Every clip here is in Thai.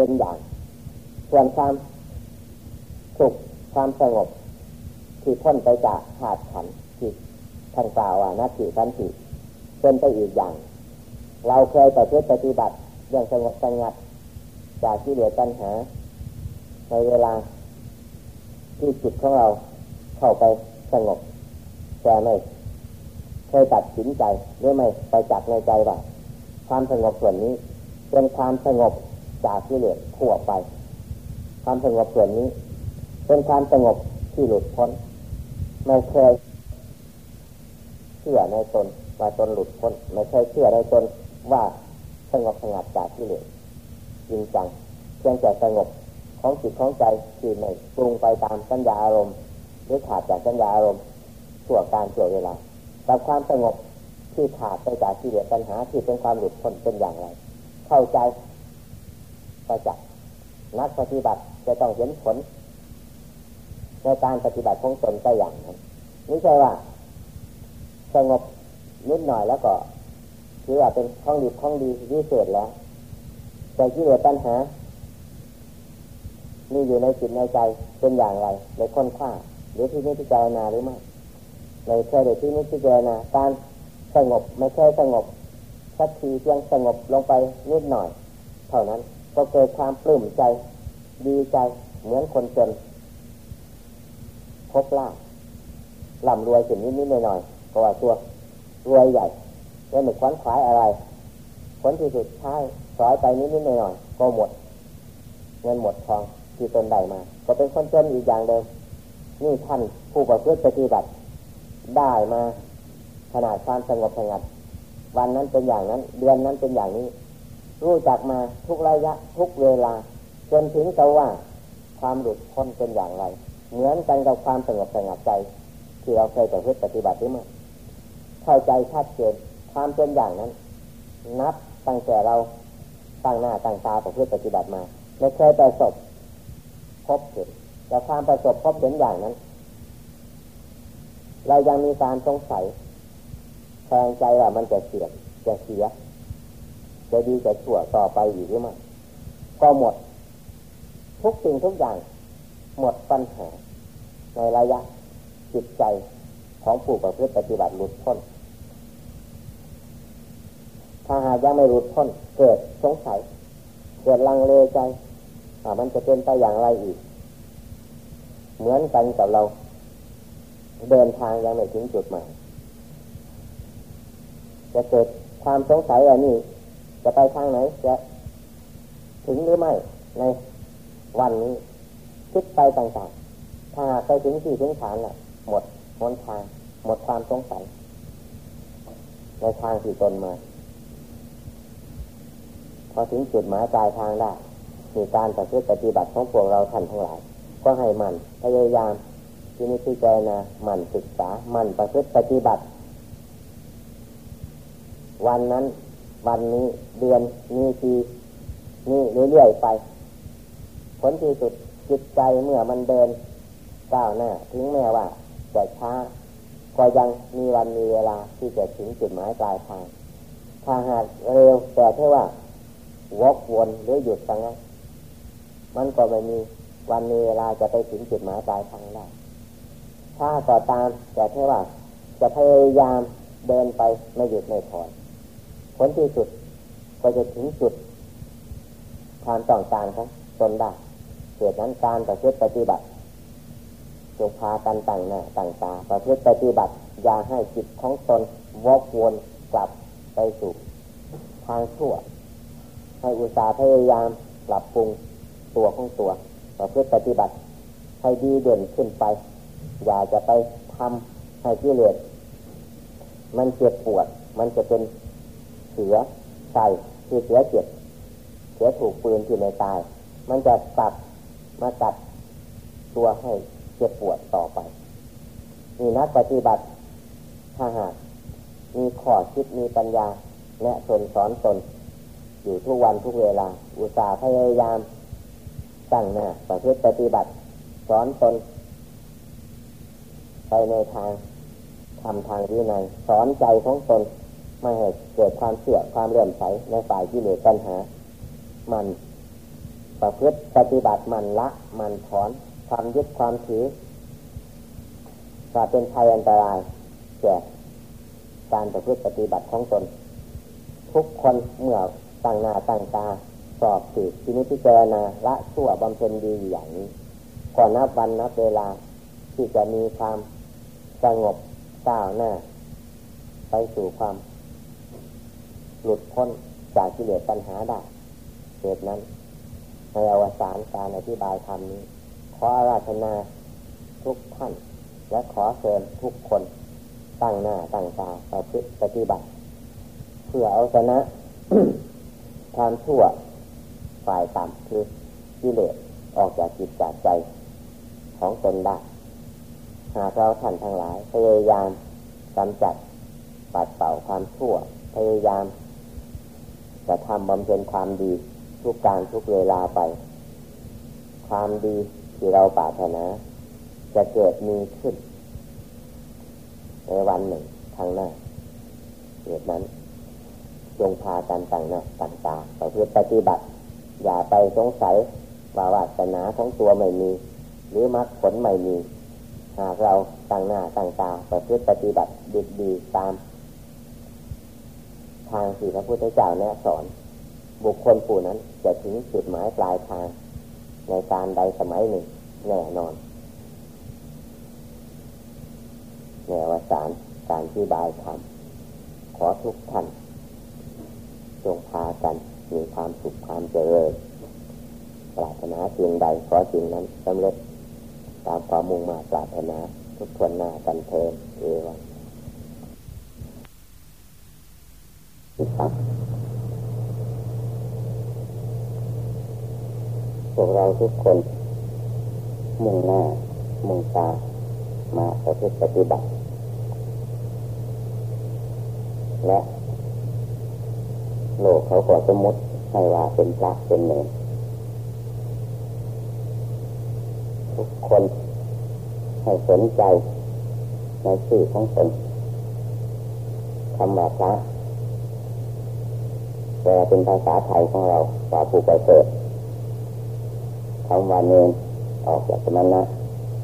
เป็นอย่าง ส่วนความสุขความสงบที่พ้นไปจากขาดขันที่ท่านกล่าวว่านัตถิสันติเป็นไปอีกอย่าง เราเคยต่อเพื่อปฏิบัติเรื่องสงบสงัด จากที่เหลือปัญหา ในเวลาที่จิตของเราเข้าไปสงบแต่ไม่เคยตัดสินใจหรือไม่ไปจับในใจว่าความสงบส่วนนี้เป็นความสงบ จากที่เหลือทั่วไปความสงบส่วนนี้ เป็นความสงบที่หลุดพ้นไม่เคยเชื่อในตนว่าตนหลุดพ้นไม่เคยเชื่อในตนว่าสงบสงัดจากที่เหลือจริงจังเพียงแต่สงบของจิตของใจที่ไม่ปรุงไปตามสัญญาอารมณ์หรือขาดจากสัญญาอารมณ์ชั่วการชั่วเวลาแต่ความสงบที่ขาดไปจากที่เหลือปัญหาที่เป็นความหลุดพ้นเป็นอย่างไร เข้าใจ ประจักษ์นักปฏิบัติจะต้องเห็นผล ในการปฏิบัติของตนก็อย่างนั้นไม่ใช่ว่าสงบนิดหน่อยแล้วก็ถือว่าเป็นข้องดีข้องดีวิเศษแล้วแต่ที่เหลือปัญหามีอยู่ในจิตในใจเป็นอย่างไรในค้นคว้าหรือที่นิพพานาหรือไม่ในเคยได้ที่นิพพานาการสงบไม่ใช่สงบสักทีเพียงสงบลงไปนิดหน่อย เท่านั้น ก็เกิดความปลื้มใจ ดีใจ เหมือนคนจนพบล่าบลำรวยสิ่งนิดนิดหน่อยหน่อยก็ว่าตัวรวยใหญ่แล้วไม่คว้นขวายอะไร ผลที่สุดท้ายสอยไปนิดนิดหน่อยหน่อยก็หมด เงินหมดทองที่ตนได้มา ก็เป็นคนจนอีกอย่างเดิมนี่ท่านผู้ประพฤติปฏิบัติได้มาขนาดความสงบสงัด วันนั้นเป็นอย่างนั้น เดือนนั้นเป็นอย่างนี้ รู้จักมาทุกระยะทุกเวลา จนถึงกับว่าความหลุดพ้นเป็นอย่างไร เหมือนกันกับความสงบสงัดใจ ที่เราเคยประพฤติปฏิบัติหรือไม่เข้าใจชัดเจนความเป็นอย่างนั้น นับตั้งแต่เราตั้งหน้าตั้งตาประพฤติปฏิบัติมาไม่เคยประสบพบเห็นแต่ความประสบพบเห็นอย่างนั้น เรายังมีการสงสัยแทงใจว่ามันจะเสียจะเสีย จะดีจะชั่วต่อไปอยู่หรือไม่ก็หมด ทุกสิ่งทุกอย่าง หมดปัญหา ในระยะ จิตใจของผู้ประพฤติปฏิบัติหลุดพ้น ถ้าหากยังไม่หลุดพ้น เกิดสงสัย เกิดลังเลใจมันจะเป็นไปอย่างไรอีก เหมือนกันกับเรา เดินทางยังไม่ถึงจุดหมายจะเกิดความสงสัยว่านี่ จะไปทางไหนจะถึงหรือไม่ในวันนี้คิดไปต่างๆ ถ้าไปถึงที่ถึงฐานแหละหมดหนทาง หมดความสงสัยในทางที่ตนมาพอถึงจุดหมายปลายทางได้มีการปฏิบัติปฏิบัติของพวกเราท่านทั้งหลาย ก็ให้มันพยายามที่นี้ที่เจนะมันศึกษามันประพฤติปฏิบัติ วันนั้น วันนี้เดือนนี้ปีนี้เรื่อยๆไป ผลที่สุดจิตใจเมื่อมันเดินก้าวหน้าถึงแม้ว่าจะช้าก็ยังมีวันมีเวลาที่จะถึงจุดหมายปลายทางถ้าหากเร็วแต่เท่ว่าวกวนหรือหยุดสังนั้นมันก็ไม่มีวันมีเวลาจะไปถึงจุดหมายปลายทางได้ ถ้าก็ตามแต่เท่ว่าจะพยายามเดินไปไม่หยุดไม่ถอน ผลที่สุดก็จะถึงจุดความต้องการของตนได้เกิดนั้นการประพฤติปฏิบัติจงพากันต่างหน้าต่างตาประพฤติปฏิบัติอย่าให้จิตของตนวกวนกลับไปสู่ทางชั่ว ให้อุตสาห์พยายามปรับปรุงตัวของตัวประพฤติปฏิบัติ ให้ดีเด่นขึ้นไป อย่าจะไปทำให้กิเลสมันเจ็บปวด มันจะเป็น สือใส่คือเสือเจ็บเสือถูกปืนที่ในตาย มันจะตัดมาตัดตัวให้เจ็บปวดต่อไปมีนักปฏิบัติถ้าหากมีข้อคิดมีปัญญา และตนสอนตน อยู่ทุกวันทุกเวลา อุตสาห์พยายามตั้งหน้าประพฤติปฏิบัติ สอนตน ไปในทางทำทางวินัยสอนใจของตน ไม่ให้เกิดความเสื่อมความเลื่อมใสในฝ่ายที่เหลือปัญหา มันประพฤติปฏิบัติมันละ มันถอนความยึดความถือว่าเป็นภัยอันตรายแก่การประพฤติปฏิบัติของตน ทุกคนเมื่อตั้งหน้าตั้งตาสอบสืบที่นิพพานาละชั่วบำเพ็ญดีอย่างนี้ก่อนนับวันนับเวลาที่จะมีความสงบก้าวหน้า ไปสู่ความ หลุดพ้นจากกิเลสปัญหาได้เหตุนั้นในอวสานการอธิบายธรรมนี้ ขออาราธนาทุกท่าน และขอเชิญทุกคนตั้งหน้าตั้งตาประพฤติปฏิบัติ เพื่อเอาชนะความชั่วฝ่ายต่ำคือกิเลสออกจากจิตจากใจของตนได้หากเราท่านทั้งหลายพยายามกำจัดปัดเป่าความชั่ว พยายาม จะทำบำเพ็ญความดีทุกการทุกเวลาไป ความดีที่เราปรารถนา จะเกิดมีขึ้น ในวันหนึ่งข้างหน้าเหตุนั้น จงพากันต่างหน้าต่างตาเพื่อปฏิบัติ อย่าไปสงสัยว่าวาสนาของตัวไม่มี หรือมรรคผลไม่มี หากเราต่างหน้าต่างตาเพื่อปฏิบัติดีดีตาม ทางที่พระพุทธเจ้าแนะสอน บุคคลผู้นั้นจะถึงจุดหมายปลายทาง ในการใดสมัยหนึ่งแน่นอนในวสารการที่บายธรรมขอทุกท่านจงพากันมีความสุขความเจริญปรารถนาสิ่งใดขอสิ่งนั้นสำเร็จตามความมุ่งมาปรารถนาทุกทวนหน้ากันเทเอวัง ครับพวกเราทุกคน มุ่งหน้า มุ่งตา มาประพฤติปฏิบัติ และโลกเขาก็สมมติให้ว่าเป็นพระเป็นเนรทุกคนให้สนใจในชื่อของตนคำว่าพระ แต่เป็นภาษาไทยของเราว่าผู้ประเสริฐคำว่าเนรออกจากสมณะ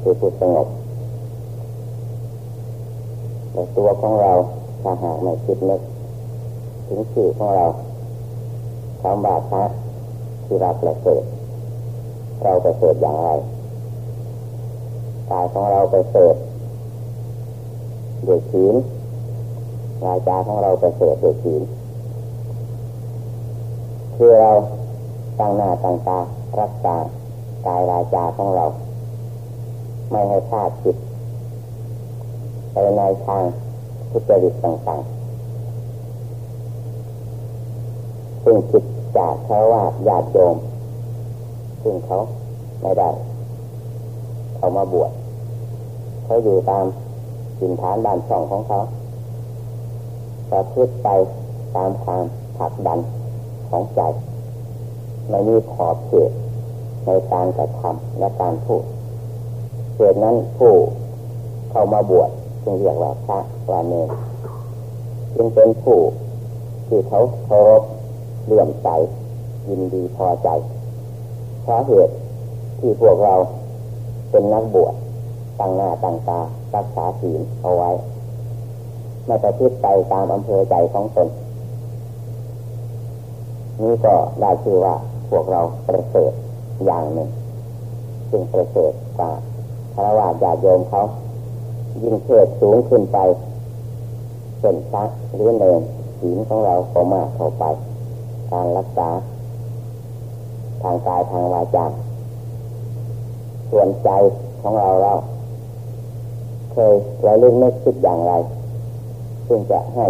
คือผู้สงบในตัวของเราถ้าหากไม่คิดนึกถึงชื่อของเราคำว่าพระที่เราประเสริฐเราประเสริฐอย่างไรกายของเราประเสริด้วยศีลวาจาของเราประเสริด้วยศีล คือเราตั้งหน้าตั้งตารักษากายวาจาของเรา ไม่ให้พลาดจิตไปในทางทุจริตต่างๆซึ่งจิตจากเขาว่าญาติโยมซึ่งเขาไม่ได้ เขามาบวชเขาอยู่ตามสินฐานบ้านช่องของเขาประพฤติไปตามความผลักดัน ของใจไม่มีขอบเขตในการกระทำและการพูดเหตุนั้นผู้เข้ามาบวชจึงเรียกว่าพระวาเนรจึงเป็นผู้ที่เขาเคารพเลื่อมใสยินดีพอใจเพราะเหตุที่พวกเราเป็นนักบวชตั้งหน้าตั้งตารักษาศีลเอาไว้ไม่ประพฤติไปตามอำเภอใจของตน นี่ก็ได้ชื่อว่าพวกเราประเสริฐอย่างหนึ่งซึ่งประเสริฐกว่าพระวาญาโยมเขายิ่งเชิดสูงขึ้นไปเป็นพระหรือเนรศีลของเราก็มากเข้าไป การรักษา ทางกายทางวาจาส่วนใจของเราเราเคยระลึกนึกคิดอย่างไร ซึ่งจะให้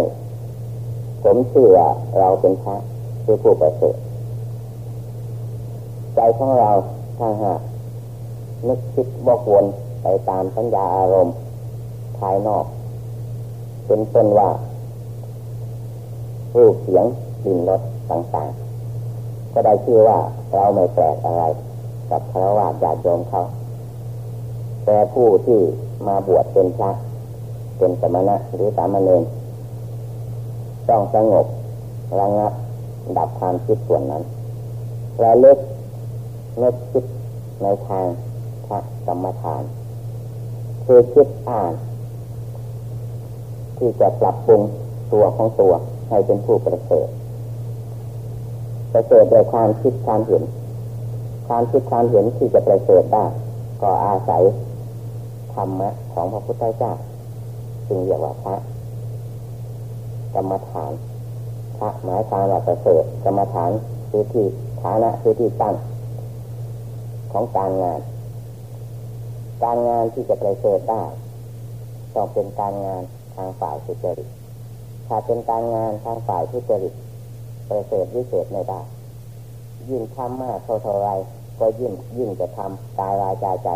ผมเชื่อเราเป็นพระ คือผู้ประเสริฐใจของเราถ้าหากนึกคิดบกวนไปตามสัญญาอารมณ์ ภายนอก เป็นต้นว่ารูปเสียงกลิ่นรสต่างๆ ก็ได้ชื่อว่าเราไม่แปลกอะไร กับพระวาญาติโยมเขาแต่ผู้ที่มาบวชเป็นพระเป็นสมณะหรือสามเณรต้องสงบระงับ ดับความคิดส่วนนั้นระเลึกนึกคิดในทางพระกรรมฐานคือคิดอ่าน ที่จะปรับปรุงตัวของตัวให้เป็นผู้ประเสริฐประเสริฐโดยความคิดความเห็น ความคิดความเห็นที่จะประเสริฐได้ ก็อาศัยธรรมะของพระพุทธเจ้าจึงเรียกว่าพระกรรมฐาน พระหมายความว่าประเสริฐกรรมฐานคือที่ฐานะคือที่ตั้งของการงาน การงานที่จะประเสริฐได้ต้องเป็นการงานทางฝ่ายสุจริตถ้าเป็นการงานทางฝ่ายทุจริตประเสริฐวิเศษไม่ได้ ยิ่งทำมากเท่าไรก็ยิ่งยิ่งจะทำกายวาจาใจ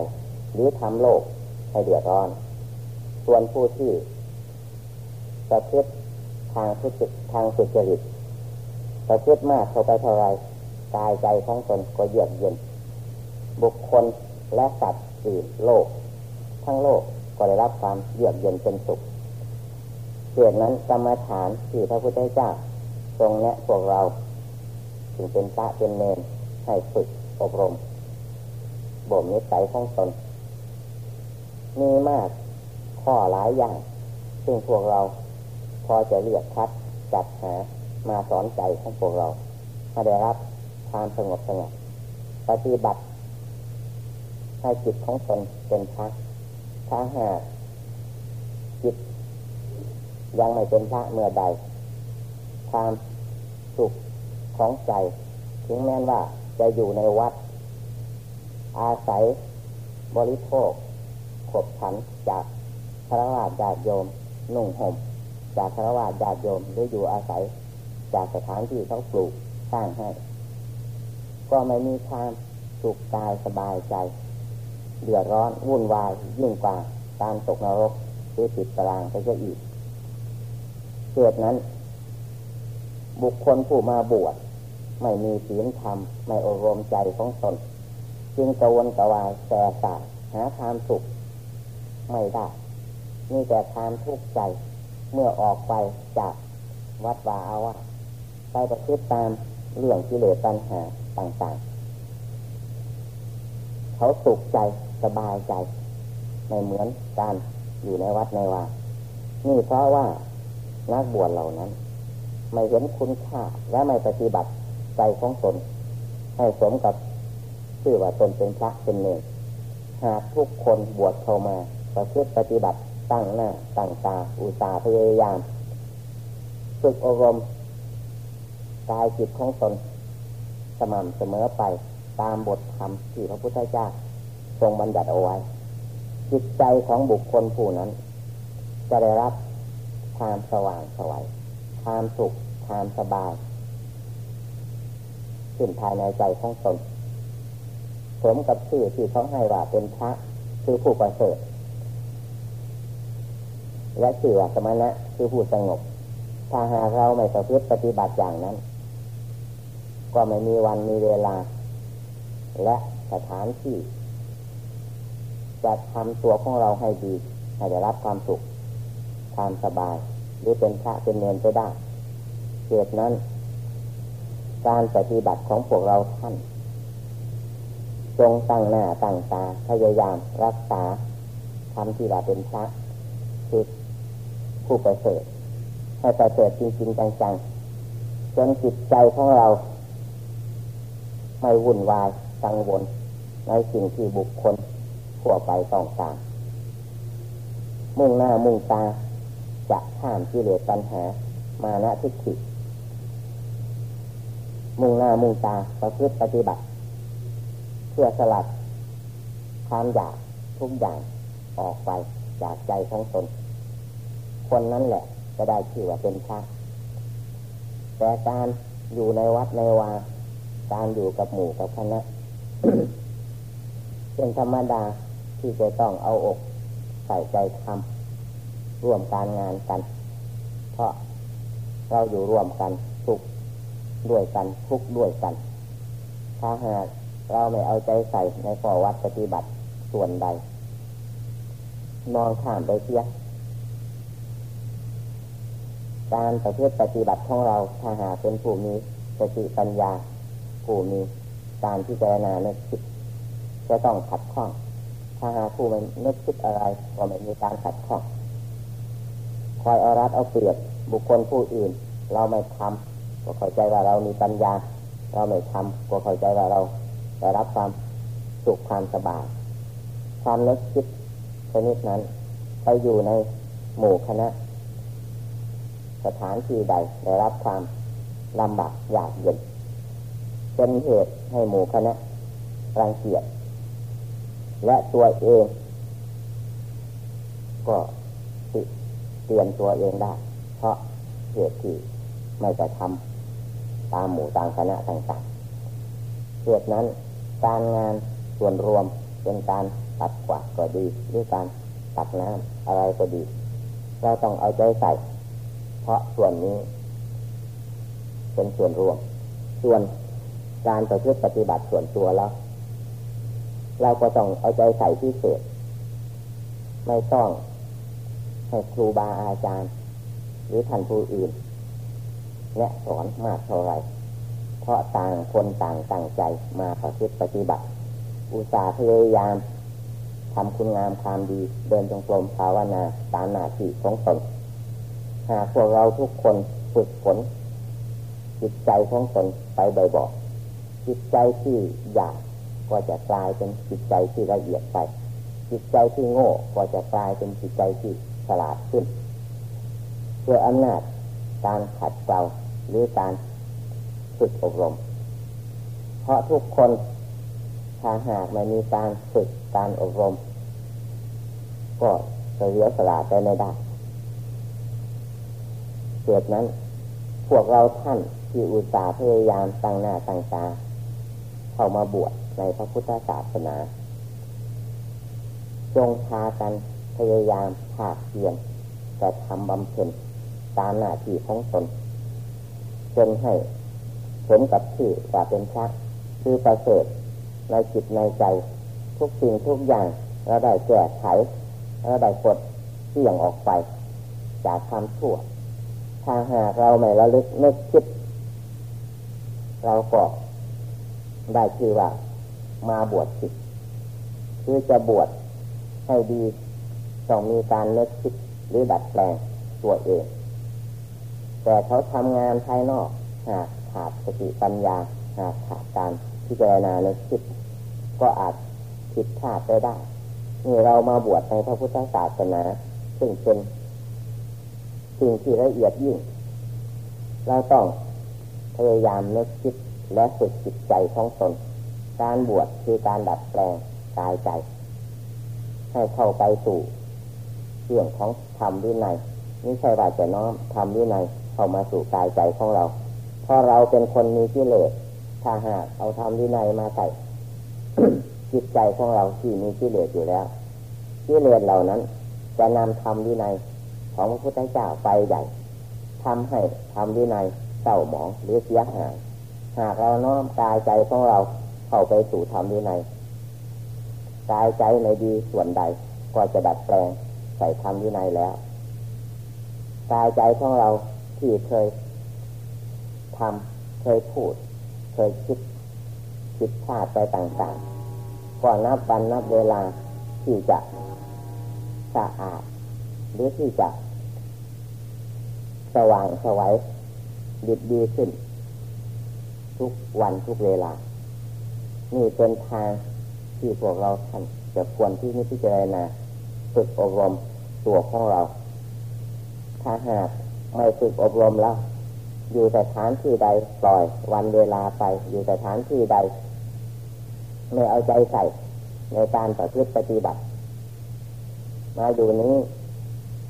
หรือทำโลกให้เดือดร้อน ส่วนผู้ที่ประพฤติ ทางทุจริตทางสุจริตประพฤติมากเท่าไปเท่าไรกายใจของตนก็เยือกเย็น บุคคลและสัตว์อื่นโลก ทั้งโลกก็ได้รับความเยือกเย็นเป็นสุขเหตุนั้นกรรมฐานที่พระพุทธเจ้าทรงแนะพวกเราถึงเป็นพระเป็นเนรให้ฝึกอบรมบ่มนิสัยของตนมีมากข้อหลายอย่าง ซึ่งพวกเรา พอจะเลือกคัดจัดหามาสอนใจของพวกเราให้ได้รับความสงบสงบปฏิบัติให้จิตของตนเป็นพระถ้าหากจิต ยังไม่เป็นพระเมื่อใด ความสุขของใจ ถึงแม้ว่าจะอยู่ในวัด อาศัยบริโภคขบขันจากพระราชาโยมนุ่งห่ม จากพรวาญาติโยมหรืออยู่อาศัย จากสถานที่เขาปลูกสร้างให้ ก็ไม่มีความสุขกายสบายใจเดือดร้อนวุ่นวายยิ่งกว่าการตกนรกหรือติดตารางไปซะอีกเกิดนั้น บุคคลผู้มาบวชไม่มีศีลธรรม ไม่อบรมใจของตนจึงกวนกวายแต่สาหาความสุข ไม่ได้มีแต่ความทุกข์ใจ เมื่อออกไปจากวัดวาอาวาไปประพฤติตามเรื่องกิเลสตัณหาต่างๆ เขาสุขใจสบายใจไม่เหมือนการอยู่ในวัดในวานี่เพราะว่านักบวชเหล่านั้น ไม่เห็นคุณค่าและไม่ปฏิบัติใจของตนให้สมกับชื่อว่าตนเป็นพระเป็นเนรหากทุกคนบวชเข้ามาประพฤติปฏิบัติ ตั้งหน้าตั้งตาอุตสาห์พยายามฝึกอบรมกายจิตของตนสม่ำเสมอไปตามบทธรรมที่พระพุทธเจ้าทรงบัญญัติเอาไว้ จิตใจของบุคคลผู้นั้น จะได้รับความสว่างสวัยความสุขความสบายขึ้นภายในใจของตนสมกับชื่อที่เขาให้ว่าเป็นพระคือผู้ประเสริฐ และชื่อว่าสมณะคือผู้สงบ ถ้าหากเราไม่ประพฤติปฏิบัติอย่างนั้น ก็ไม่มีวันมีเวลา และสถานที่ จะทำตัวของเราให้ดีให้ได้รับความสุขความสบาย หรือเป็นพระเป็นเนรไปได้เหตุนั้น การปฏิบัติของพวกเราท่านจงตั้งหน้าตั้งตาพยายามรักษาทำที่ว่าเป็นพระคือ ผู้ประเสริฐให้ประเสริฐจริงๆจังๆจนจิตใจของเรา ไม่วุ่นวายกังวลในสิ่งที่บุคคลทั่วไปต้องการมุ่งหน้ามุ่งตาจะข้ามกิเหลสปัญหามานะทิฏฐิมุ่งหน้ามุ่งตาประพฤติปฏิบัติ เพื่อสลัดความอยากทุกอย่างออกไปจากใจของตน คนนั้นแหละ จะได้ชื่อว่าเป็นพระแต่การอยู่ในวัดในวา การอยู่กับหมู่กับคณะเป็นธรรมดาที่จะต้องเอาอกใส่ใจทำร่วมการงานกัน เพราะเราอยู่ร่วมกันทุกด้วยกันทุกด้วยกัน ถ้าหากเราไม่เอาใจใส่ในข้อวัดปฏิบัติส่วนใด มองข้ามไปเสีย การประพฤติปฏิบัติของเราถ้าหาเป็นผู้มีสติปัญญาผู้มีการที่เจรณานึกคิดจะต้องขัดข้อง ถ้าหาผู้มันนึกคิดอะไรก็ไม่มีการขัดข้องคอยเอารัดเอาเปรียบบุคคลผู้อื่น เราไม่ทำก็เข้าใจว่าเรามีปัญญา เราไม่ทำก็เข้าใจว่าเราได้รับความสุขความสบายความนึกคิดชนิดนั้นไปอยู่ในหมู่คณะ สถานที่ใดได้รับความลำบากยากเย็นเป็นเหตุให้หมู่คณะรังเกียจและตัวเอง ก็ติเตียนตัวเองได้ เพราะเหตุที่ไม่จะทำตามหมู่ตามคณะต่างๆเหตุนั้นการงานส่วนรวมเป็นการตัดกวาดก็ดีหรือการตัดน้ำอะไรก็ดี เราต้องเอาใจใส่ เพราะส่วนนี้ เป็นส่วนรวม ส่วนการประพฤติปฏิบัติส่วนตัวแล้ว เราก็ต้องเอาใจใส่พิเศษ ไม่ต้องให้ครูบาอาจารย์ หรือท่านผู้อื่น และสอนมากเท่าไรเพราะต่างคนต่างตั้งใจมาประพฤติปฏิบัติ อุตสาห์พยายามทำคุณงามความดี เดินจงกรมภาวนาตามหน้าที่ของตน หากพวกเราทุกคนฝึกฝนจิตใจของตนไปบ่อยๆจิตใจที่หยาบก็จะกลายเป็นจิตใจที่ละเอียดไป จิตใจที่โง่ก็จะกลายเป็นจิตใจที่ฉลาดขึ้นเพื่ออำนาจการขัดเกลาหรือการฝึกอบรม เพราะทุกคนถ้าหากไม่มีการฝึกการอบรม ก็จะเลี้ยสลาดไปไม่ได้ เกิดนั้น พวกเราท่านที่อุตส่าห์พยายามตั้งหน้าตั้งตาเข้ามาบวชในพระพุทธศาสนา จงพากันพยายามภาคเพียรแต่ทำบำเพ็ญตามหน้าที่ของตนจนให้ผลกับที่ว่าเป็นพระคือประเสริฐในจิตในใจ ทุกสิ่งทุกอย่างเราได้แก้ไขเราได้กดเสี่ยงออกไป จากความชั่ว ถ้าหากเราไม่ระลึกนึกคิด เราก็ได้ชื่อว่า มาบวชจิตคือจะบวชให้ดีต้องมีการนึกคิดหรือดัดแปลงตัวเอง แต่เขาทำงานภายนอกหากขาดสติปัญญาหากขาดการพิจารณาในคิด ก็อาจผิดพลาดไปได้นี่เรามาบวชในพระพุทธศาสนา ซึ่งเป็น สิ่งที่ละเอียดยิ่งเราต้องพยายามนึกคิดและฝึกจิตใจของตน การบวชคือการดัดแปลงกายใจ ให้เข้าไปสู่เรื่องของธรรมวินัยไม่ใช่ว่าจะน้อมธรรมวินัยเข้ามาสู่กายใจของเรา เพราะเราเป็นคนมีกิเลสถ้าหากเอาธรรมวินัยมาใส่จิตใจของเราที่มีกิเลสอยู่แล้วกิเลสเหล่านั้น จะนำธรรมวินัย ของพระพุทธเจ้าไปใหญ่ทำให้ธรรมวินัยเศร้าหมองหรือเสียหายหากเราน้อมกายใจของเราเข้าไปสู่ธรรมวินัยกายใจในดีส่วนใดก็จะดัดแปลงใส่ธรรมวินัยแล้วกายใจของเราที่เคยทำเคยพูด เคยคิดคิดพลาดไปต่างๆก็นับวันนับเวลาที่จะสะอาด หรือที่จะสว่างสวัยดีดีขึ้น ทุกวันทุกเวลา นี่เป็นทางที่พวกเราท่านจะควรที่นิพจารณาฝึกอบรมตัวของเรา ถ้าหากไม่ฝึกอบรมแล้ว อยู่แต่ฐานที่ใดปล่อยวันเวลาไป อยู่แต่ฐานที่ใด ไม่เอาใจใส่ในการประพฤติปฏิบัติ มาอยู่นี้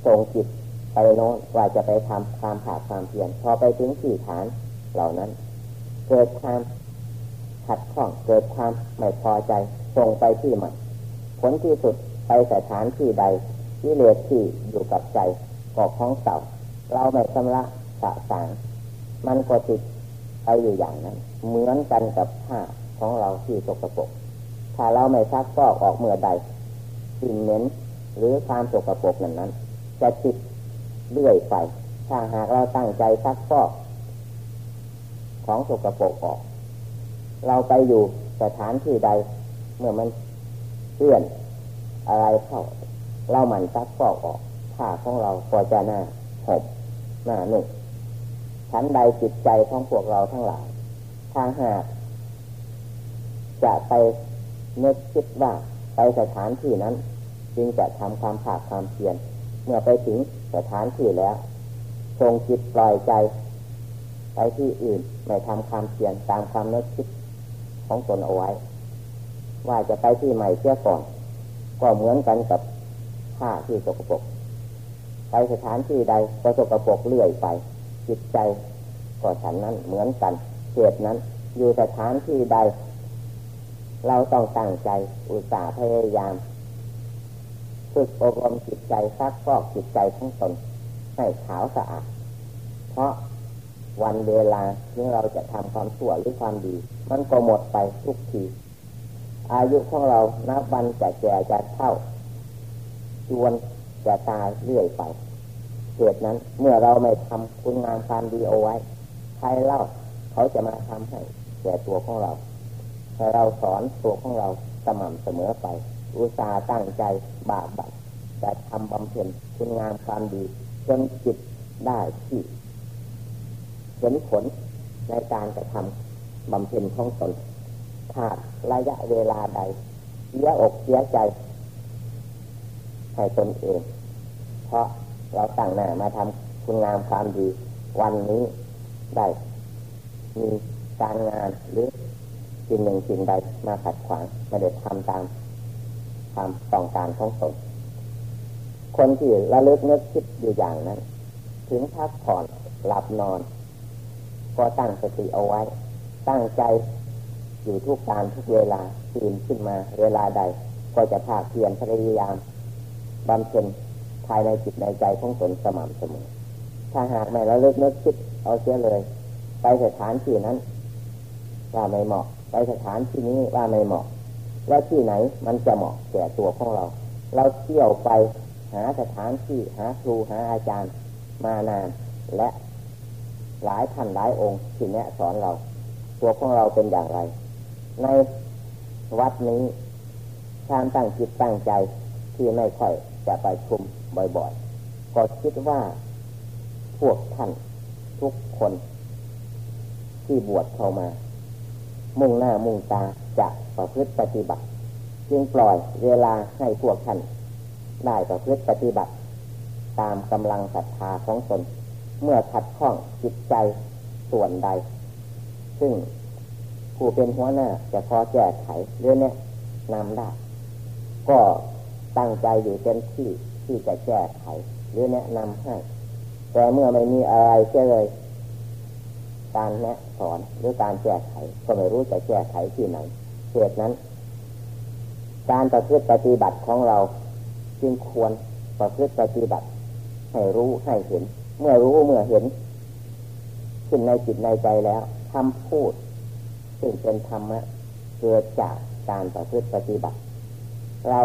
ส่งจิตไปโน้นว่าจะไปทำความผาดความเพียรพอไปถึงที่ฐานเหล่านั้น เกิดความขัดข้องเกิดความไม่พอใจส่งไปที่ใหม่ผลที่สุดไปแต่ฐานที่ใดที่เลสที่อยู่กับใจก็ของเก่าเราไม่ชำระสะสางมันก็ติดไปอยู่อย่างนั้น เหมือนกันกับผ้าของเราที่สกปรกถ้าเราไม่ซักฟอกออกเมื่อใดกลิ่นเหม็นหรือความสกปรกนั้นนั้น จะติดเรื่อยไป ถ้าหากเราตั้งใจซักฟอกของสกปรกออก เราไปอยู่สถานที่ใด เมื่อมันเลื่อนอะไรเข้า เราหมั่นซักฟอกออกผ้าของเราก็จะหน้าหบหน้าหนุ่มชั้นใดจิตใจของพวกเราทั้งหลายถ้าหากจะไปนึกคิดว่าไปสถานที่นั้น จึงจะทำความผาดความเพียร เมื่อไปถึงสถานที่แล้วทรงจิตปล่อยใจไปที่อื่นไม่ทำความเพียรตามความนึกคิดของตนเอาไว้ ว่าจะไปที่ใหม่เสียก่อน ก็เหมือนกันกับผ้าที่สกปรกไปสถานที่ใดก็สกปรกเลื่อยไป จิตใจก็ฉันนั้นเหมือนกันเหตุนั้น อยู่สถานที่ใด เราต้องตั้งใจอุตส่าห์พยายาม ฝึกอบรมจิตใจซักฟอกจิตใจทั้งตนให้ขาวสะอาด เพราะวันเวลาที่เราจะทำความชั่วหรือความดี มันก็หมดไปทุกที อายุของเรานับวันจะแก่จะเท่าจวนจะตายเรื่อยไปเหตุนั้นเมื่อเราไม่ทำคุณงามความดีเอาไว้ ใครเล่าเขาจะมาทำให้แก่ตัวของเราให้เราสอนตัวของเราสม่ำเสมอไป อุตสาห์ตั้งใจบาปบัตจะทำบำเพ็ญคุณงามความดีจนจิตได้ที่เห็นผลในการกระทำบำเพ็ญของตนขาดระยะเวลาใดเสียอกเสียใจให้ตนเอง เพราะเราตั้งหน้ามาทำคุณงามความดี วันนี้ได้มีการงานหรือสิ่งหนึ่งสิ่งใดมาขัดขวางไม่ได้ทำตาม ความต้องการของตนคนที่ระลึกนึกคิดอยู่อย่างนั้น ถึงพักผ่อนหลับนอน ก็ตั้งสติเอาไว้ ตั้งใจอยู่ทุกการทุกเวลาตื่นขึ้นมาเวลาใด ก็จะภาคเพียรพยายามบำเพ็ญภายในจิตในใจของตนสม่ำเสมอ ถ้าหากไม่ระลึกนึกคิดเอาเสียเลย ไปสถานที่นั้นว่าไม่เหมาะ ไปสถานที่นี้ว่าไม่เหมาะ แล้วที่ไหนมันจะเหมาะแก่ตัวของเรา เราเที่ยวไปหาสถานที่หาครูหาอาจารย์มานาน และหลายท่านหลายองค์ที่แนะสอนเรา ตัวของเราเป็นอย่างไร ในวัดนี้การตั้งจิตตั้งใจที่ไม่ค่อยจะไปชุมบ่อยๆก็คิดว่าพวกท่านทุกคนที่บวชเข้ามา มุ่งหน้ามุ่งตาจะ ประพฤติปฏิบัติ จึงปล่อยเวลาให้พวกท่านได้ประพฤติปฏิบัติ ตามกำลังศรัทธาของตน เมื่อขัดข้องจิตใจส่วนใด ซึ่งผู้เป็นหัวหน้าจะพอแก้ไขเรื่องนี้นำได้ ก็ตั้งใจอยู่เต็มที่ที่จะแก้ไขหรือแนะนำให้ แต่เมื่อไม่มีอะไรเช่เลย การแนะสอนหรือการแก้ไขก็ไม่รู้จะแก้ไขที่ไหน เหตุนั้น การประพฤติปฏิบัติของเรา จึงควรประพฤติปฏิบัติ ให้รู้ให้เห็น เมื่อรู้เมื่อเห็น ขึ้นในจิตในใจแล้วทำพูด ซึ่งเป็นธรรมะเกิดจากการประพฤติปฏิบัติ เรา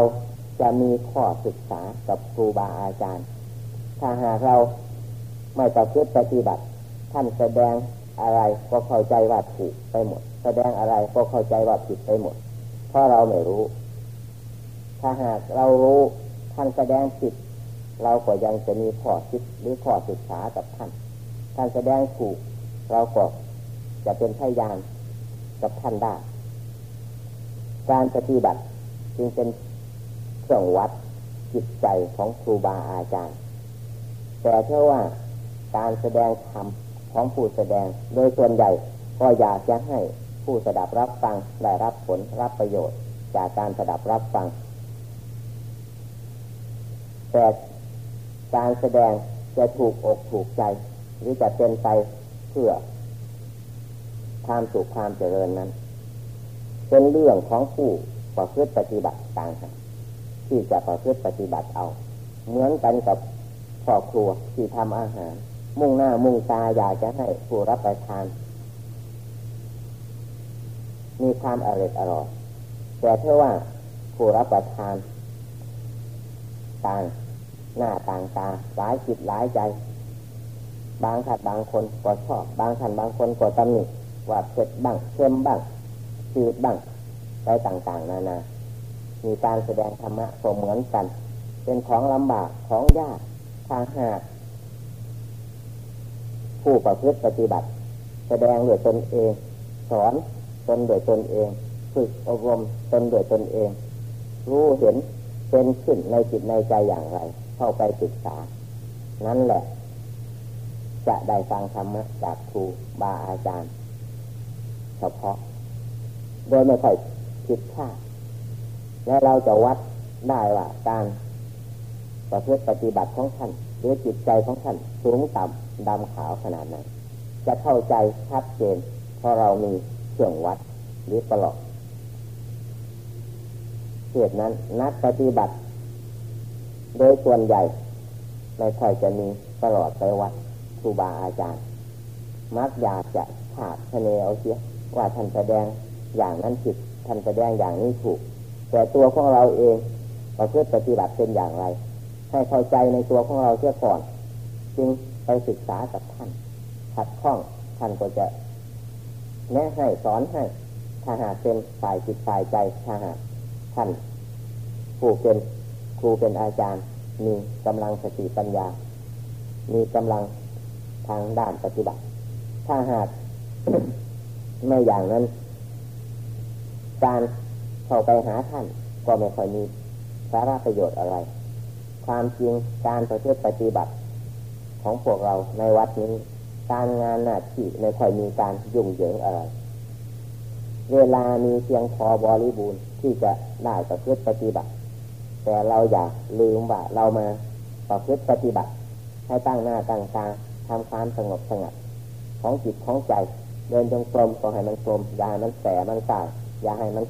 จะมีข้อศึกษากับครูบาอาจารย์ ถ้าหากเราไม่ประพฤติปฏิบัติ ท่านแสดงอะไรก็เข้าใจว่าถูกไปหมด สดงอะไรก็เข้าใจว่าผิดไปหมด เพราะเราไม่รู้ ถ้าหากเรารู้ท่านแสดงผิด เราก็ยังจะมีข้อคิดหรือข้อศึกษากับท่าน ท่านแสดงถูก เราก็จะเป็นพยานกับท่านได้ การปฏิบัติจึงเป็นเครื่องวัดจิตใจของครูบาอาจารย์ แต่เชื่อว่าการแสดงธรรมของผู้แสดงโดยส่วนใหญ่ก็อยากจะให้ ผู้สดับรับฟังได้รับผลรับประโยชน์ จากการสดับรับฟัง แต่การแสดงจะถูกอกถูกใจ หรือจะเป็นไปเพื่อความสุขความเจริญนั้น เป็นเรื่องของผู้ประพฤติปฏิบัติต่างหากที่จะประพฤติปฏิบัติเอา เหมือนกันกับครอบครัวที่ทำอาหาร มุ่งหน้ามุ่งตาอยากจะให้ผู้รับประทาน มีความอร่อยอร่อย แต่เท่าว่าผู้รับประทาน ต่างหน้าต่างตาหลายจิตหลายใจ บางท่านบางคนก็ชอบ บางท่านบางคนก็ตำหนิว่าเผ็ดบ้างเค็มบ้างจืดบ้างไปต่างๆ นานา มีการแสดงธรรมะเหมือนกัน เป็นของลำบากของยากทางหากผู้ประพฤติปฏิบัติ แสดงโดยตนเอง สอน ตนโดยตนเองฝึกอบรมตนโดยตนเอง รู้เห็นเป็นขึ้นในจิตในใจอย่างไร เข้าไปศึกษา นั่นแหละ จะได้ฟังธรรมะจากครูบาอาจารย์ เฉพาะ โดยไม่ค่อยผิดพลาดและเราจะวัดได้ว่าการประพฤติปฏิบัติของท่านหรือจิตใจของท่านสูงต่ำดำขาวขนาดไหนจะเข้าใจชัดเจนเพราะเรามี เครื่องวัดหรือตลอดเหตุนั้นนักปฏิบัติ โดยส่วนใหญ่ไม่ค่อยจะมีตลอดไปวัดครูบาอาจารย์ มักอยากจะขาดคะเนเอาเสียว่าท่านแสดงอย่างนั้นผิดท่านแสดงอย่างนี้ถูก แต่ตัวของเราเองประพฤติปฏิบัติเป็นอย่างไร ให้เข้าใจในตัวของเราเสียก่อน จึงไปศึกษากับท่านขัดข้องท่านก็จะ แนะให้สอนให้ ถ้าหากเป็นฝ่ายจิตฝ่ายใจ ถ้าหากท่านผู้เป็นครูเป็นอาจารย์ มีกำลังสติปัญญา มีกำลังทางด้านปฏิบัติ ถ้าหากไม่อย่างนั้น การเข้าไปหาท่านก็ไม่ค่อยมีสาระประโยชน์อะไร ความจริงการประพฤติปฏิบัติของพวกเราในวัดนี้ การงานหน้าที่ไม่ค่อยมีการยุ่งเหยิงอะไร เวลามีเพียงพอบริบูรณ์ที่จะได้ประพฤติปฏิบัติ แต่เราอย่าลืมว่าเรามาประพฤติปฏิบัติ ให้ตั้งหน้าตั้งตาทำความสงบสงัดของจิตของใจ เดินจงกรมก็ให้มันกลมอย่าให้มันแสมันตายอย่าให้มัน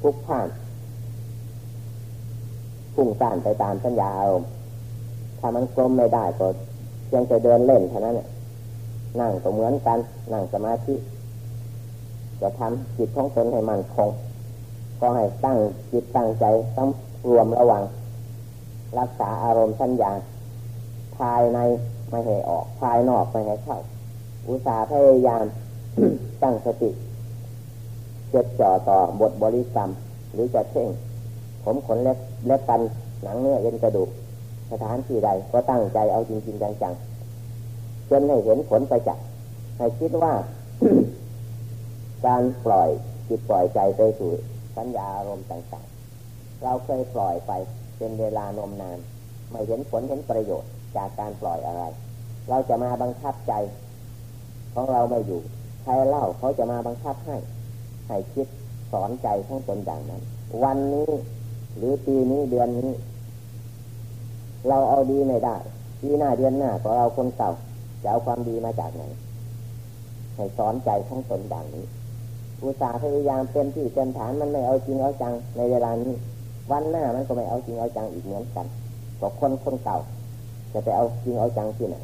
พุกผ่านพุ่งซ่านไปตามสัญญาอารมณ์ถ้ามันกลมไม่ได้ก็เพียงจะเดินเล่นเท่านั้นเนี่ย นั่งก็เหมือนกัน นั่งสมาธิจะทำจิตของตนให้มันคง ก็ให้ตั้งจิตตั้งใจต้องรวมระวัง รักษาอารมณ์สัญญาภายในไม่ให้ออก ภายนอกไม่ให้เข้า อุตสาห์พยายามตั้งสติจดจ่อต่อบทบริกรรม หรือจะเช่ง ผมขนเล็บเล็บกันหนังเนื้อเอ็นกระดูกสถานที่ใดก็ตั้งใจเอาจริง ๆ จังๆ จนให้เห็นผลไปจักให้คิดว่า การปล่อยจิตปล่อยใจไปสู่สัญญาอารมณ์ต่างๆ เราเคยปล่อยไปเป็นเวลานมนาน ไม่เห็นผลเห็นประโยชน์จากการปล่อยอะไร เราจะมาบังคับใจ ของเราไม่อยู่ ใครเล่าเขาจะมาบังคับให้ ให้คิดสอนใจทั้งตนอย่างนั้น วันนี้หรือปีนี้เดือนนี้ เราเอาดีไม่ได้ปีหน้าเดือนหน้าก็เราคนเก่า จะเอาความดีมาจากไหนให้สอนใจทั้งตนอย่างนี้อุตสาห์พยายามเต็มที่เต็มฐานมันไม่เอาจริงเอาจังในเวลานี้ วันหน้ามันก็ไม่เอาจริงเอาจังอีกเหมือนกันก็คนคนเก่า จะไปเอาจริงเอาจังที่ไหน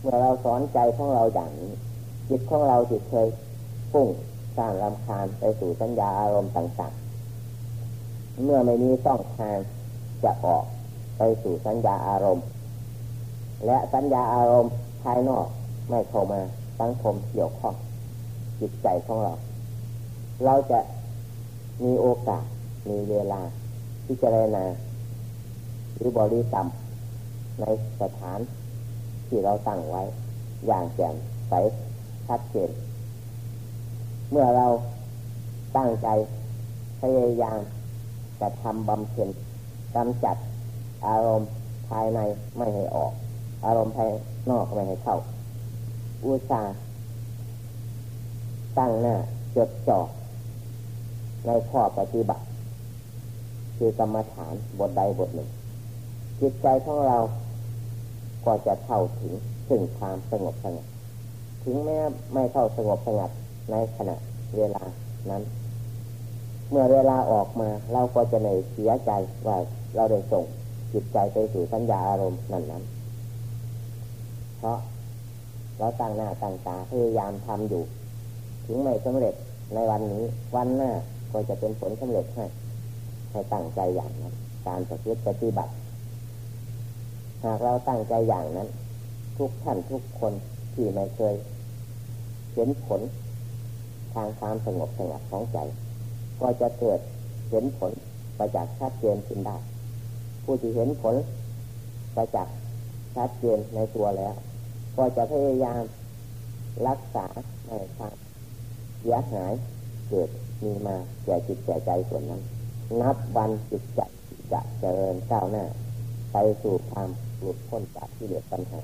เมื่อเราสอนใจของเราอย่างนี้จิตของเราจิตเคยฟุ้งสร้างรำคาญไปสู่สัญญาอารมณ์ต่างๆ เมื่อไม่มีช่องทางจะออกไปสู่สัญญาอารมณ์ และสัญญาอารมณ์ ภายนอกไม่เข้ามาสังคมเกี่ยวข้องจิตใจของเรา เราจะมีโอกาสมีเวลาที่จะเรนาหรือบริกรรมในสถานที่เราตั้งไว้ อย่างแจ่มใสชัดเจนเมื่อเราตั้งใจพยายามจะทำบำเพ็ญกำจัดอารมณ์ภายในไม่ให้ออก อารมณ์ภาย นอกไม่ให้เข้า อุตสาตั้งหน้าจดจ่อในข้อปฏิบัติ คือกรรมฐานบทใดบทหนึ่ง จิตใจของเราก็จะเข้าถึงถึงความสงบสงัดถึงแม้ไม่เข้าสงบสงัดในขณะเวลานั้น เมื่อเวลาออกมาเราก็จะในเสียใจว่าเราได้ส่งจิตใจไปสู่สัญญาอารมณ์นั้นนั้น ราะเราตั้งหน้าตั้งตาพยายามทำอยู่ ถึงไม่สำเร็จในวันนี้ วันหน้าก็จะเป็นผลสำเร็จให้ให้ตั้งใจอย่างนั้นการปฏิบัติ หากเราตั้งใจอย่างนั้น ทุกท่านทุกคนที่ไม่เคยเห็นผลทางความสงบสงัดของใจ ก็จะเกิดเห็นผลประจักษ์ชัดเจนขึ้นได้ ผู้ที่เห็นผลประจักษ์ชัดเจนในตัวแล้ว ก็จะพยายามรักษาในทางเสียหายเกิดมีมาแก่จิตแก่ใจส่วนนั้น นับวันจิตจะจะเจริญก้าวหน้า ไปสู่ความหลุดพ้นจากที่เหลือปัญหา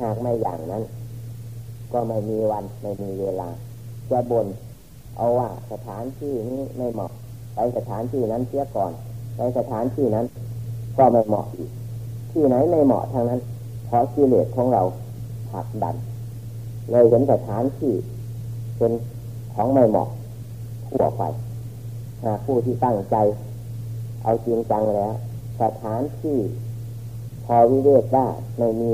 หากไม่อย่างนั้น ก็ไม่มีวันไม่มีเวลา จะบนเอาว่าสถานที่นี้ไม่เหมาะไปสถานที่นั้นเสียก่อน ไปสถานที่นั้น ก็ไม่เหมาะอีก ที่ไหนไม่เหมาะทางนั้นเพราะกิเลสของเรา ลักดัน เลยเห็นสถานที่เป็นของไม่เหมาะทั่วไปหาผู้ที่ตั้งใจ เอาจริงจังแล้ว สถานที่พอวิเวกได้ไม่มี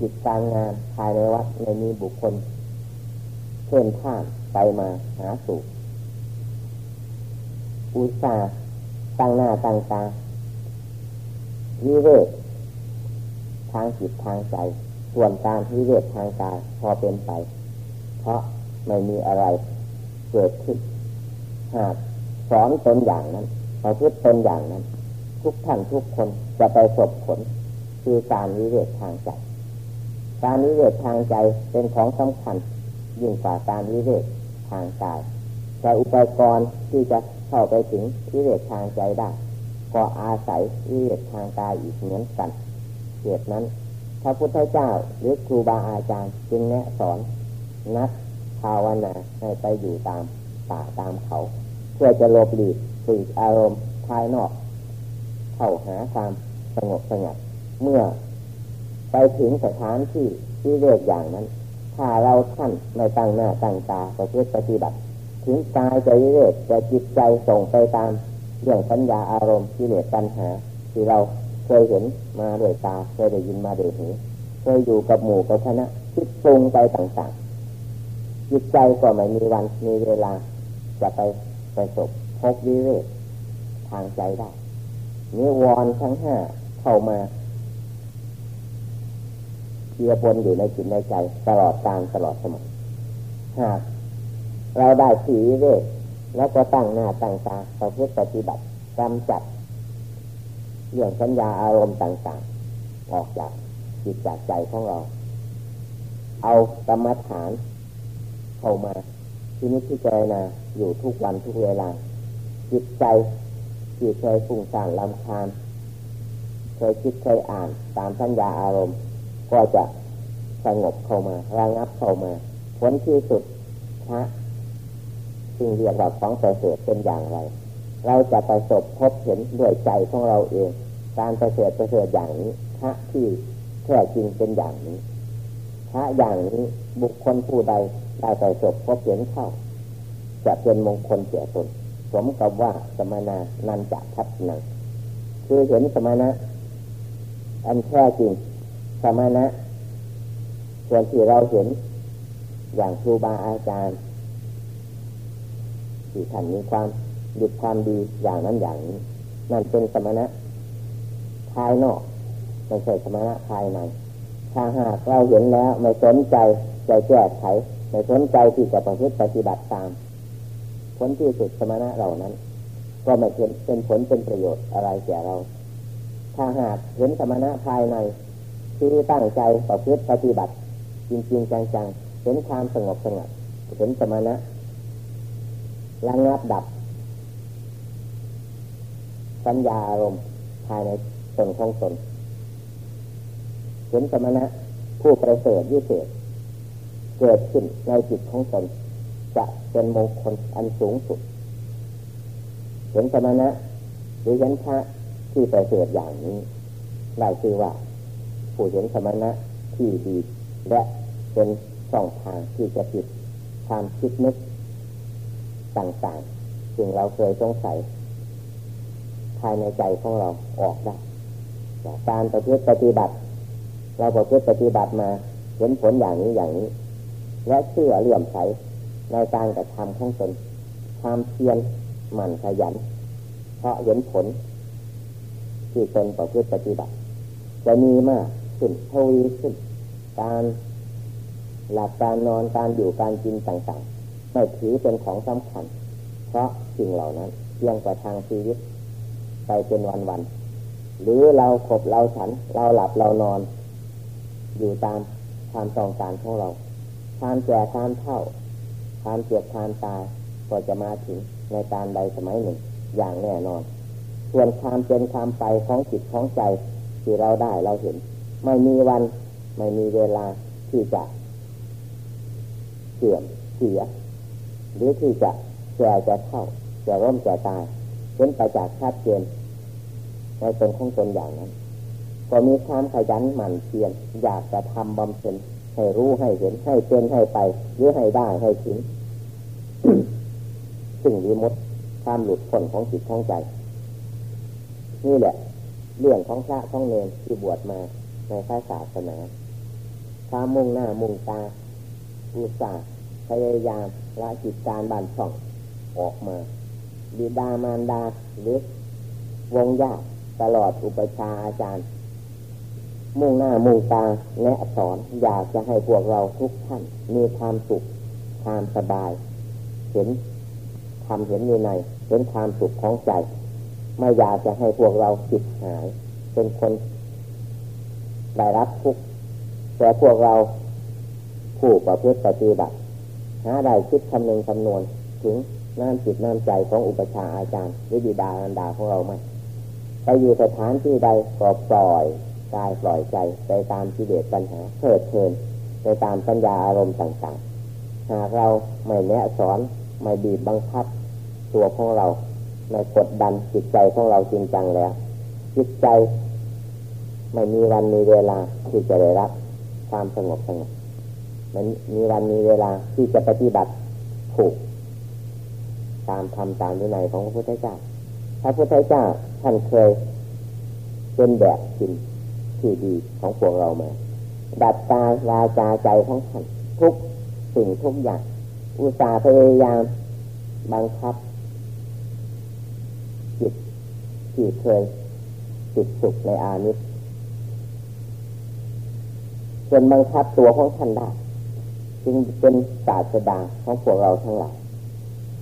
จิตการงานภายในวัดไม่มีบุคคลเช่นท่านไปมาหาสุขอุตสาตั้งหน้าตั้งตาวิเวกทางจิตทางใจ ส่วนการวิเวกทางกายพอเป็นไป เพราะไม่มีอะไรเกิดขึ้นหากสอนตนอย่างนั้นประพฤติตนอย่างนั้น ทุกท่านทุกคนจะไปสบผล คือการวิเวกทางใจ การวิเวกทางใจเป็นของสำคัญ ยิ่งกว่าการวิเวกทางกายแต่อุปกรณ์ที่จะเข้าไปถึงวิเวกทางใจได้ ก็อาศัยวิเวกทางกายอีกเหมือนกันเหตุนั้น ระพุทธเจ้าหรือครูบาอาจารย์จึงแนะสอนนักภาวนาให้ไปอยู่ตามป่าตามเขา เพื่อจะลบหลีกสิ่อารมณ์ภายนอก เข้าหาความสงบสงัด เมื่อไปถึงสถานที่ที่เรียกอย่างนั้น ถ้าเราท่านไม่ตั้งหน้าตั้งตาประพฤติปฏิบัติ ถึงกายจะเรียกจะจิตใจส่งไปตาม เรื่องปัญญาอารมณ์ที่เหลือปัญหาที่เรา เคยเห็นมาด้วยตา เคยได้ยินมาด้วยหูเคยอยู่กับหมู่กับคณะคิดปรุงไปต่างๆจิตใจก็ไม่มีวันมีเวลา จะไปไปสบพบวิเวกทางใจได้นิวรณ์ทั้งห้าเข้ามาเกี่ยวปนอยู่ในจิตในใจ ตลอดการตลอดสมัยหากเราได้สีเวกแล้วก็ตั้งหน้าตั้งตาประพฤติปฏิบัติกำจัด เรื่องสัญญาอารมณ์ต่าง ๆ ออกจากจิตจากใจของเรา เอากรรมฐานเข้ามาที่นี้ที่เจนาอยู่ทุกวันทุกเวลา จิตใจที่เคยฟุ้งซ่านลำคาญเคยคิดเคยอ่านตามสัญญาอารมณ์ ก็จะสงบเข้ามาระงับเข้ามาผลที่สุดพระซึ่งเรียกว่าของประเสริฐเป็นอย่างไร เราจะประสบพบเห็นด้วยใจของเราเอง การประเสริฐประเสริฐอย่างนี้พระที่แท้จริงเป็นอย่างนี้พระอย่างนี้บุคคลผู้ใดได้ประสบพบเห็นเข้า จะเป็นมงคลแก่ตนสมกับว่าสมณานันจะทัดนังคือเห็นสมณะ อันแท้จริงสมณะส่วนที่เราเห็นอย่างครูบาอาจารย์ที่ท่านมีความ ดีความดีอย่างนั้นอย่างนี้ นั่นเป็นสมณะภายนอกไม่ใช่สมณะภายในถ้าหากเราเห็นแล้วไม่สนใจใจแก้ไขไม่สนใจที่จะประพฤติปฏิบัติตาม ผลที่สุดสมณะเหล่านั้น ก็ไม่เป็นเป็นผลเป็นประโยชน์อะไรแก่เรา ถ้าหากเห็นสมณะภายในที่ตั้งใจประพฤติปฏิบัติ จริงๆจังๆเห็นความสงบสงัดเห็นสมณะระงับดับ สัญญาอารมณ์ภายในตนของตนเห็นสมณะผู้ประเสริฐยิ่เศษเกิดขึ้นในจิตของตนจะเป็นมงคลอันสูงสุด เห็นสมณะหรือเห็นพระที่ประเสริฐอย่างนี้ได้ชื่อว่า ผู้เห็นสมณะที่ดี และเป็นช่องทางที่จะปิดความคิดนึกต่างๆ ซึ่งเราเคยสงสัย ภายในใจของเราออกได้จากการประพฤติปฏิบัติ เราประพฤติปฏิบัติมาเห็นผลอย่างนี้อย่างนี้ และเชื่อเลื่อมใสในการกระทำของตนความเพียรหมั่นขยัน เพราะเห็นผล ที่ตนประพฤติปฏิบัติ จะมีมากขึ้นทวีขึ้น การหลับการนอนการอยู่การกินต่างๆ ไม่ถือเป็นของสำคัญ เพราะสิ่งเหล่านั้นเพียงแต่ทางชีวิต ไปเป็นวันๆหรือเราขบเราฉัน เราหลับเรานอน อยู่ตามความต้องการของเราความแก่ความเท่าความเจ็บความตายก็จะมาถึงในการใดสมัยหนึ่ง อย่างแน่นอน ส่วนความเป็นความไปของจิตของใจที่เราได้เราเห็น ไม่มีวัน ไม่มีเวลาที่จะเสื่อมเสีย หรือที่จะแก่จะเข้าจะร่มจะตาย เป็นไปจากชัดเจนในตนของตนอย่างนั้น ก็มีความขยันหมั่นเพียรอยากจะทำบำเพ็ญให้รู้ให้เห็นให้เป็นให้ไปหรือให้ได้ให้ถึงซึ่งวิมุตความหลุดพ้นของจิตของใจ นี่แหละ เรื่องของพระของเนรที่บวชมาในพระศาสนาความมุ่งหน้ามุ่งตาอุตสาห์พยายามละจิตการบันช่องออกมา บิดามารดาหรือวงญาติตลอดอุปชาอาจารย์ มุ่งหน้ามุ่งตาแนะสอนอยากจะให้พวกเราทุกท่าน มีความสุขความสบาย เห็นทำเห็นอยู่ในเห็นความสุขของใจ ไม่อยากจะให้พวกเราจิตหาย เป็นคนได้รับทุกข์แต่พวกเราผู้ประพฤติปฏิบัติหาได้คิดคำนึงคำนวณถึง น้ำจิตน้ำใจของอุปชาอาจารย์วิบิดาอันดาของเราไหมไปอยู่สถานที่ใดก็ปล่อยกายปล่อยใจไปตามกิเลสปัญหาเพิดเพลินไปตามสัญญาอารมณ์ต่างๆ หากเราไม่แนะสอนไม่บีบบังคับตัวของเราไม่กดดันจิตใจของเราจริงจังแล้ว จิตใจไม่มีวันมีเวลาที่จะได้รับความสงบสงบมันมีวันมีเวลาที่จะปฏิบัติถูก ตามธรรมตามวินัยของพระพุทธเจ้า พระพุทธเจ้าท่านเคยเป็นแบบสิ่งที่ดีของพวกเรามา ดัดตาวาจาใจของท่านทุกสิ่งทุกอย่าง อุตสาห์พยายามบังคับจิตที่เคยติดสุขในอานิสจนบังคับตัวของท่านได้จึงเป็นศาสดาของพวกเราทั้งหลาย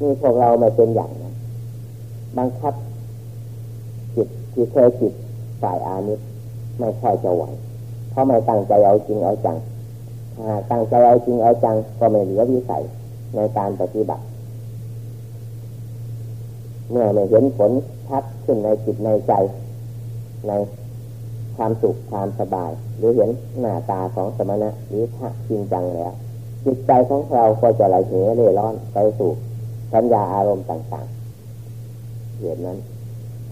นี่พวกเราไม่เป็นอย่างนั้นบังคับจิตที่เคยจิตฝ่ายอานิสไม่ค่อยจะไหวเพราะไม่ตั้งใจเอาจริงเอาจังหากตั้งใจเอาจริงเอาจังก็ไม่เหลือวิสัยในการปฏิบัติ เมื่อไม่เห็นผลชัดขึ้นในจิตในใจ ในความสุขความสบาย หรือเห็นหน้าตาของสมณะหรือพระจริงจังแล้วจิตใจของเราก็จะไหลเหเร่ร่อนไปสู่ สัญญาอารมณ์ต่างๆเหตุนั้น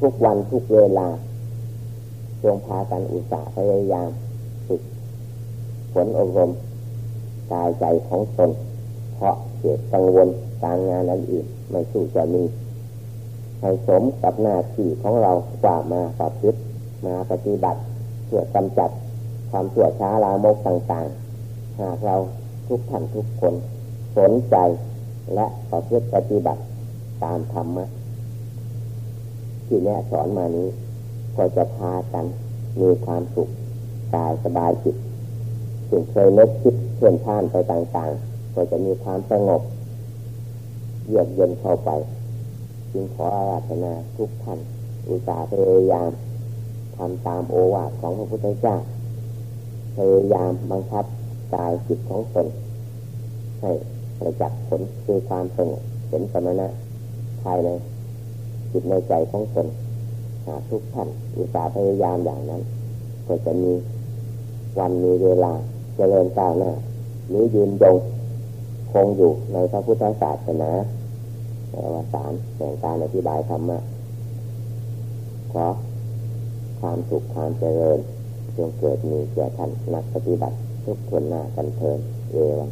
ทุกวันทุกเวลาจงพากันอุตส่าห์พยายามฝึกฝนอบรมกายใจของตน เพราะเหตุกังวลการงานอันอื่นไม่สู้จะมีให้สมกับหน้าที่ของเรากว่ามาปฏิบัติมาปฏิบัติเพื่อกำจัดความชั่วช้าลามกต่างๆ หากเราทุกท่านทุกคน สนใจ และประพฤติปฏิบัติตามธรรมะที่แนะสอนมานี้ ก็จะพากันมีความสุขกายสบายจิตสิ่งเคยนึกคิดเพื่อนท่านไปต่างๆ ก็จะมีความสงบ เยือกเย็นเข้าไป จึงขออาราธนาทุกท่านอุตส่าห์พยายามทำตามโอวาทของพระพุทธเจ้าพยายามบังคับกายจิตของตนให้ ประจักษ์ผลคือความสงบเป็นสมณะภายในจิตในใจของตนหาทุกท่านอุตสาห์พยายามอย่างนั้น ก็จะมีวันมีเวลาเจริญก้าวหน้าหรือยืนยงคงอยู่ในพระพุทธศาสนาในวสารแห่งการอธิบายธรรมะขอความสุขความเจริญจงเกิดมีแก่ท่านนักปฏิบัติทุกคนหน้ากันเทินเอวัง